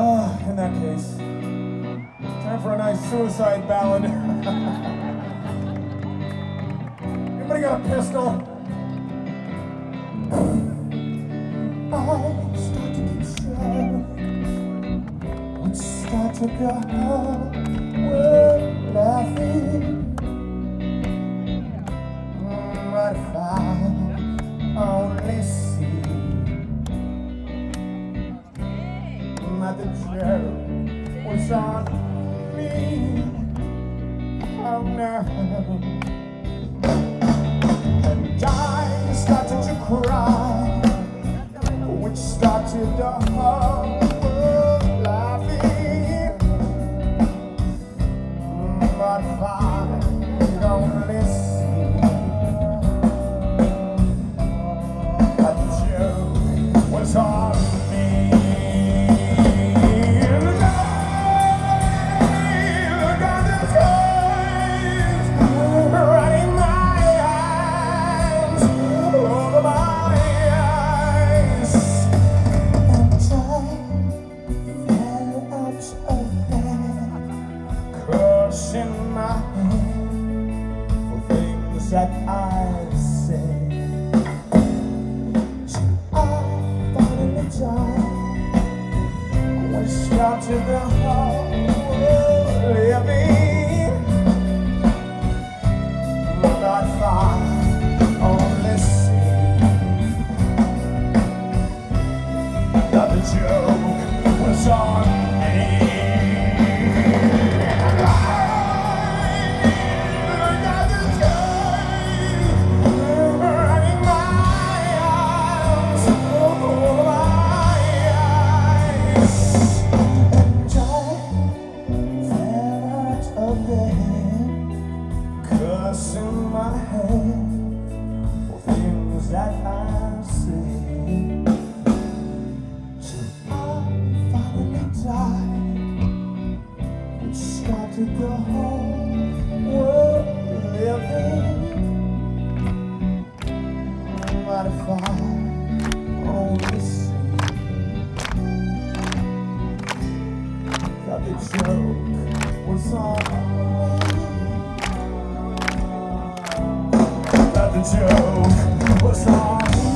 Ah, in that case, time for a nice suicide ballad. Anybody got a pistol? I start to get sure. Would start to go. We're laughing. The joke was on me. Oh no. Cursing my head for things that I said. I finally died. We started the whole world living. But I only see that the joke was on me. Cursing my head for things that I said. So I finally died, whole world the joke was on